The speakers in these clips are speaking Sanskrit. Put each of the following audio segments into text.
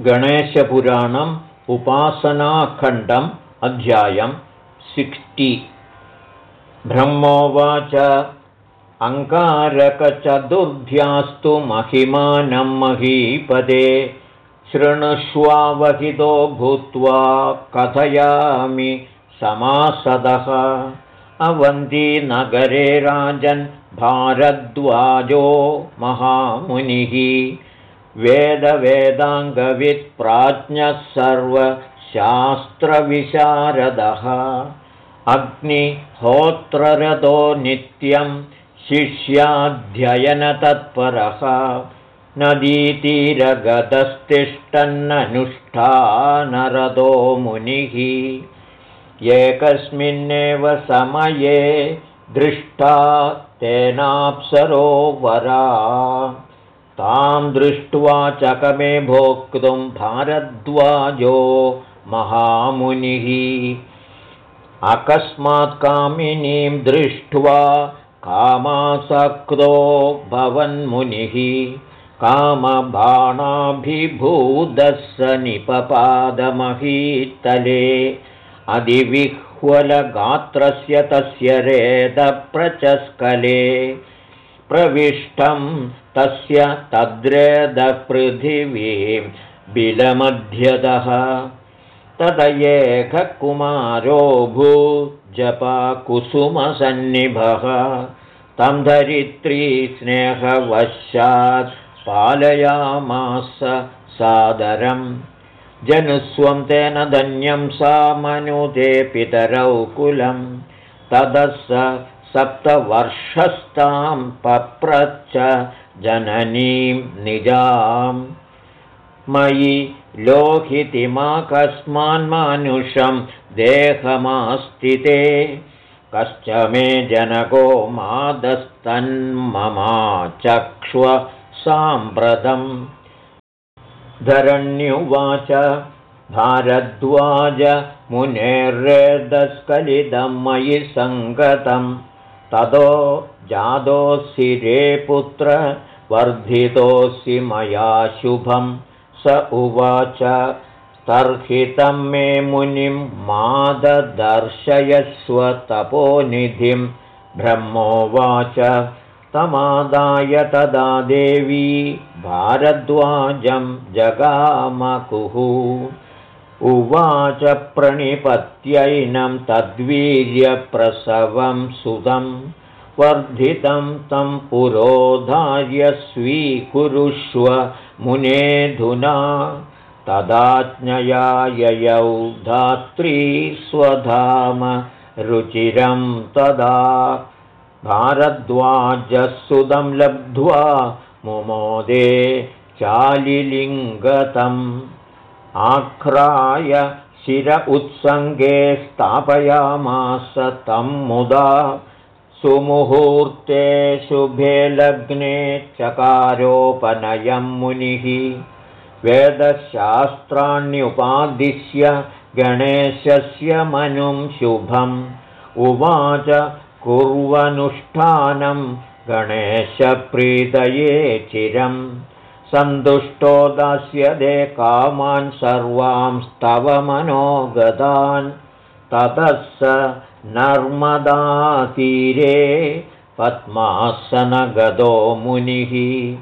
गणेशपुराणम् उपासनाखण्डम् अध्यायं सिक्स्टि। ब्रह्मोवाच अङ्गारकचतुर्भ्यास्तु महिमानं महीपदे शृणुष्वावहितो भूत्वा कथयामि समासदः। अवन्तीनगरे राजन् भारद्वाजो महामुनिः वेदवेदाङ्गवित्प्राज्ञः सर्वशास्त्रविशारदः। अग्निहोत्ररतो नित्यं शिष्याध्ययनतत्परः। नदीतीरगतस्तिष्ठन्ननुष्ठानरतो मुनिः। एकस्मिन्नेव समये दृष्टा तेनाप्सरो वरा तां दृष्ट्वा चकमे भोक्तुं भारद्वाजो महामुनिः। अकस्मात् कामिनीं दृष्ट्वा कामासक्तो भवन्मुनिः। कामबाणाभिभूतः स निपपादमहीतले अधिविह्वलगात्रस्य तस्य रेदप्रचस्कले प्रविष्टं तस्य तद्रेदपृथिवीं बिलमध्यतः। तदयेककुमारो भूजपाकुसुमसन्निभः। तं धरित्री स्नेहवशात् पालयामास सादरम्। जनुस्वं तेन धन्यं सा मनुते पितरौ कुलं ततः स सप्तवर्षस्तां पप्रच्च जननीं निजाम्। मयि लोहितिमाकस्मान्मानुषं देहमास्तिते कश्च मे जनको मादस्तन्ममा चक्ष्व साम्प्रतम् धरण्युवाच भारद्वाज मुनेर्दस्कलिदं मयि सङ्गतं ततो जातोऽसि रे पुत्र वर्धितोऽसि मया शुभं स उवाच तर्हितं मे मुनिं माददर्शयस्व तपोनिधिं। ब्रह्मोवाच तमादाय तदा देवी भारद्वाजं जगामकुः उवाच प्रणिपत्यैनं तद्वीर्यप्रसवं सुतं वर्धितं तं पुरोधार्य स्वीकुरुष्व मुनेधुना तदाज्ञया ययौ धात्री स्वधाम रुचिरं तदा भारद्वाजसुदं लब्ध्वा मुमोदे चालिलिङ्गतम् आख्राय शिर उत्सङ्गे स्थापयामास तं मुदा सुमुहूर्ते शुभे लग्ने चकारोपनयं मुनिः। वेदशास्त्राण्युपादिश्य गणेशस्य मनुं शुभम्। उवाच कुर्वनुष्ठानं गणेशप्रीतये चिरं सन्तुष्टो दास्यदे कामान् सर्वांस्तव मनोगतान्। ततः स नर्मदातीरे पद्मासनगतो मुनिः।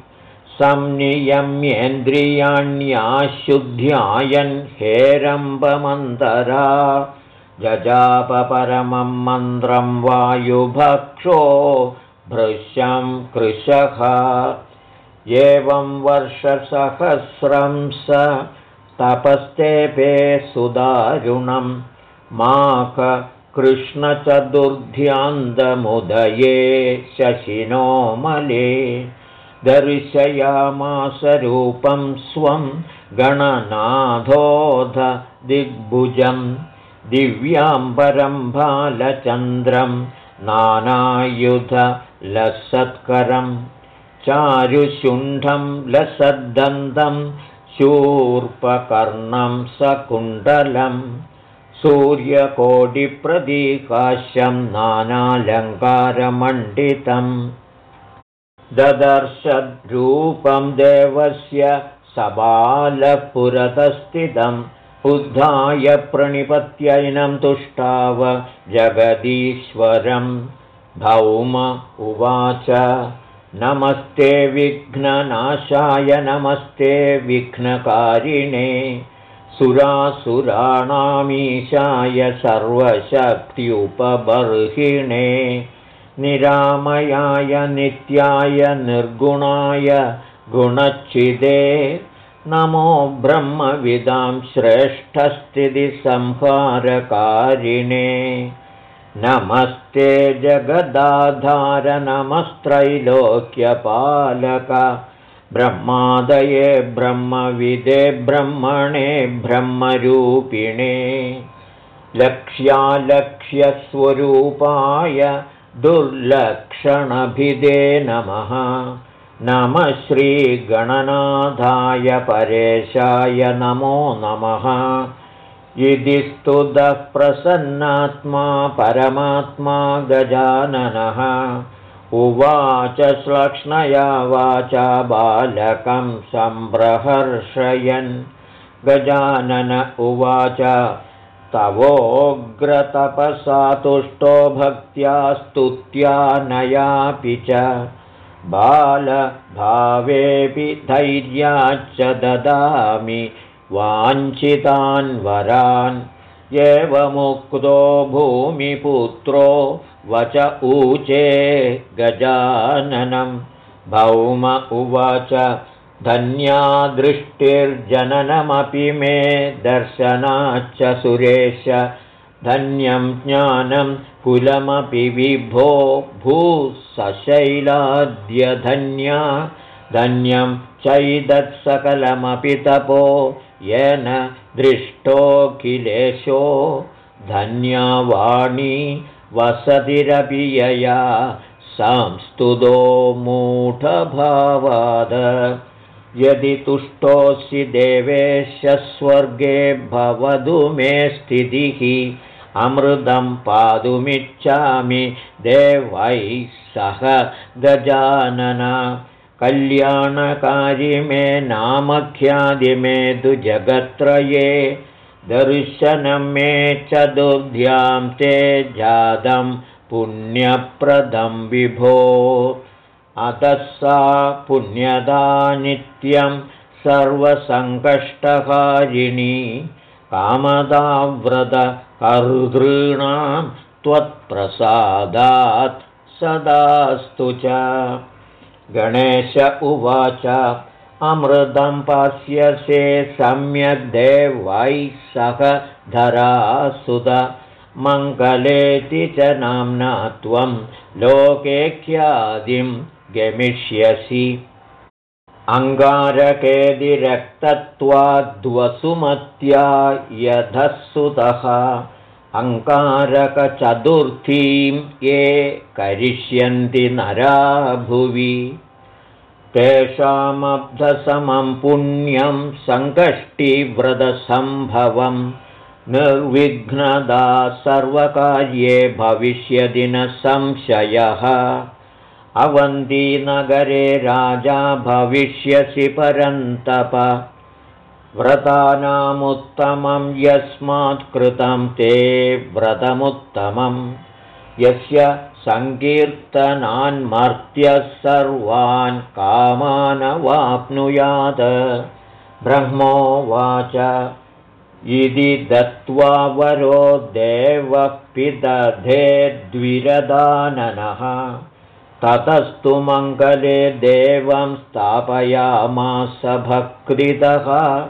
संनियम्येन्द्रियाण्याशुद्ध्यायन् हेरम्बमन्तरा। जजापपरमं मन्त्रं वायुभक्षो भृश्यं कृशः एवं वर्षसहस्रं स तपस्तेपे सुदारुणं। माक कृष्णचतुर्ध्यान्दमुदये शशिनोमले दर्शयामासरूपं स्वं गणनाथोध दिग्भुजम् दिव्याम्बरं बालचन्द्रं नानायुधलसत्करं चारुशुण्ठं लसद्दन्तं शूर्पकर्णं सकुण्डलं सूर्यकोटिप्रदीकाश्यं नानालङ्कारमण्डितम् ददर्शद्रूपं देवस्य सबालपुरतस्थितम् उद्धाय प्रणिपत्यैनं तुष्टाव जगदीश्वरं भौम उवाच नमस्ते विघ्ननाशाय नमस्ते विघ्नकारिणे सुरासुराणामीशाय सर्वशक्त्युपबर्हिणे निरामयाय नित्याय निर्गुणाय गुणच्छिदे नमो ब्रह्मविदां श्रेष्ठस्थितिसंहारकारिणे नमस्ते जगदाधार नमस्त्रैलोक्यपालक ब्रह्मादये ब्रह्मविदे ब्रह्मणे ब्रह्मरूपिणे। लक्ष्यालक्ष्यस्वरूपाय दुर्लक्षणभिदे नमः। नमः श्रीगणनाथाय परेशाय नमो नमः स्तुतः प्रसन्नात्मा परमात्मा गजाननः। उवाच श्लक्ष्णया वाचा बालकं सम्प्रहर्षयन् गजानन उवाच तवोग्रतपसा तुष्टो भक्त्या स्तुत्या नयापि च। बालभावेऽपि धैर्याच्च ददामि वाञ्छितान् वरान्। एवमुक्तो भूमिपुत्रो वच ऊचे गजाननं भौम उवाच धन्या दृष्टिर्जननमपि मे दर्शनाच्च सुरेश। धन्यं ज्ञानं कुलमपि विभो भूसशैलाद्यधन्या। धन्यं चैदत्सकलमपि तपो येन दृष्टोऽखिलेशो धन्यावाणी वसतिरपि संस्तुतो मूढभावाद। यदि तुष्टोऽसि देवेश स्वर्गे भवतु मे स्थितिः अमृतं पातुमिच्छामि देवैः सह गजानन कल्याणकारि मे नामख्यादिमे तु जगत्त्रये दर्शनं मे चतुर्ध्यां ते जातं पुण्यप्रदं विभो। अतः सा पुण्यदा नित्यं सर्वसङ्कष्टकारिणी कामदाव्रतकर्तॄणां त्वत्प्रसादात् सदास्तु च गणेश उवाच अमृतं पास्यसे सम्यग् देवैः सह धरासुत। मङ्गलेति च नाम्ना त्वं लोके ख्यादिं गमिष्यसि। अङ्गारकेदिरक्तत्वाद्वसुमत्या यधः सुतः अङ्गारकचतुर्थीं ये करिष्यन्ति नरा भुवि तेषामब्धसमं पुण्यं सङ्कष्टिव्रतसम्भवं। निर्विघ्नदा सर्वकार्ये भविष्यदि न संशयः। अवन्तीनगरे राजा भविष्यसि परन्तप व्रतानामुत्तमं यस्मात् कृतं ते व्रतमुत्तमं। यस्य सङ्कीर्तनान्मर्त्यः सर्वान् कामानवाप्नुयात्। ब्रह्मोवाच इति दत्त्वा वरो देवः पिदधे द्विरदाननः। ततस्तु मङ्गले देवं स्थापयामास भक्तितः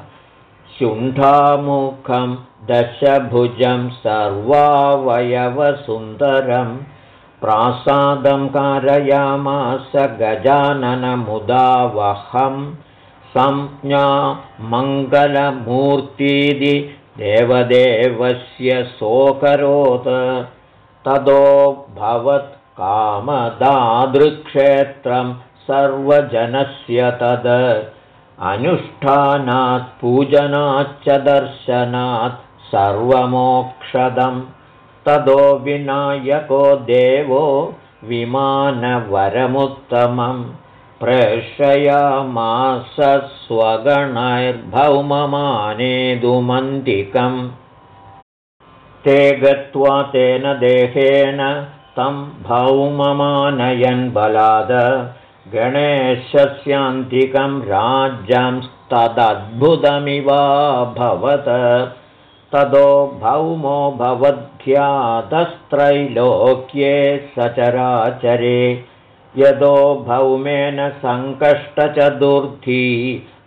शुण्ठामुखं दशभुजं सर्वावयवसुन्दरम् प्रासादं कारयामास गजाननमुदावहं संज्ञा मङ्गलमूर्तीदि देवदेवस्य सोऽकरोत् ततो भवत्कामदादृक्षेत्रं सर्वजनस्य तद् अनुष्ठानात् पूजनाच्च दर्शनात् सर्वमोक्षदम् तदो विनायको देवो विमानवरमुत्तमं प्रेषयामास स्वगणैर्भौममानेदुमन्तिकम् ते गत्वा तेन देहेन तं भौममानयन् बलाद गणेशस्यान्तिकं राज्यंस्तदद्भुतमिवाभवत् तदो भौमो भवद्ध्यातस्त्रैलोक्ये सचराचरे। यदो भौमेन सङ्कष्टचतुर्थी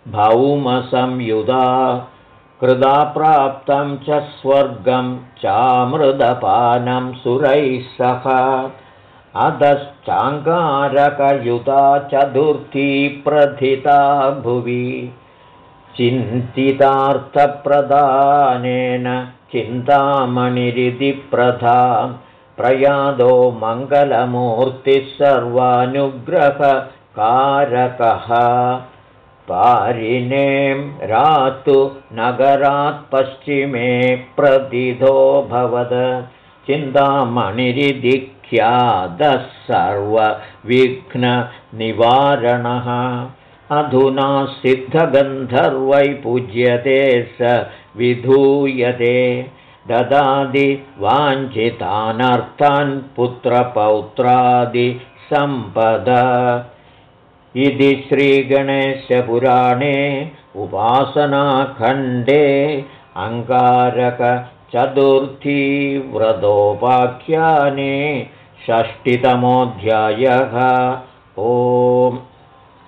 भौमसंयुधा। कृदा प्राप्तं च स्वर्गं चामृदपानं सुरैः सह अधश्चाङ्गारकयुता चतुर्थी प्रथिता भुवि। चिन्तितार्थप्रदानेन चिन्तामणिरिति प्रथा। प्रयादो मङ्गलमूर्तिः सर्वानुग्रहकारकः। पारिणें रातु नगरात् पश्चिमे प्रदिधो भवद चिन्तामणिरिधिख्यातः सर्वविघ्ननिवारणः अधुना सिद्धगन्धर्वै पूज्यते स विधूयते। ददादि वाञ्छितानर्थान् पुत्रपौत्रादिसम्पद इति श्रीगणेशपुराणे उपासनाखण्डे अङ्गारकचतुर्थीव्रतोपाख्याने षष्टितमोऽध्यायः। ओम्